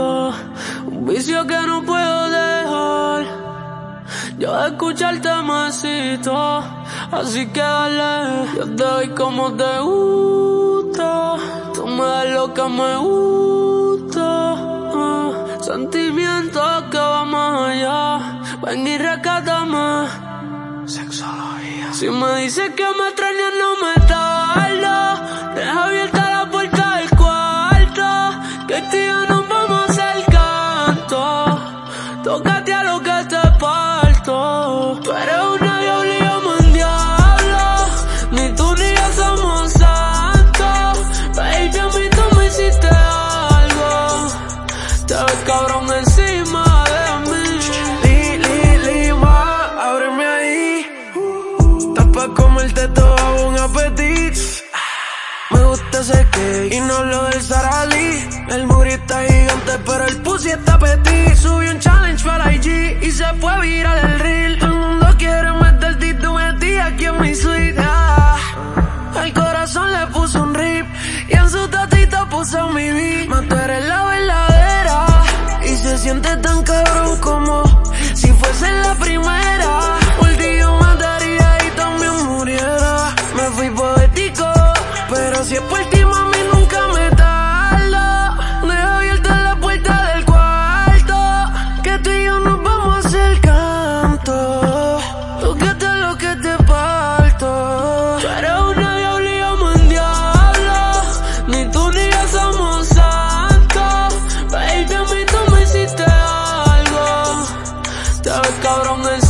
un vicio que no puedo dejar. Yo de escucharte masito, así que dale. Yo te doy como te gusta, tú me das lo que me gusta. Ah, uh, sentimientos que van más allá, ven y rescátame. Sexología. Si me dices que me extrañas, no me estás. Tócate a lo que te parto. Tú eres una diablilla mundial. Ni tú ni yo somos santos. Baby, a mí tú me hiciste algo. Te ves cabrón encima de mí. Li, li, lima, ábreme ahí. Estás pa' comerte todo. sé qué. Y no lo del Sarali. El murista gigante, pero el pussy está petit. Subí un challenge para sabes, cabrón, el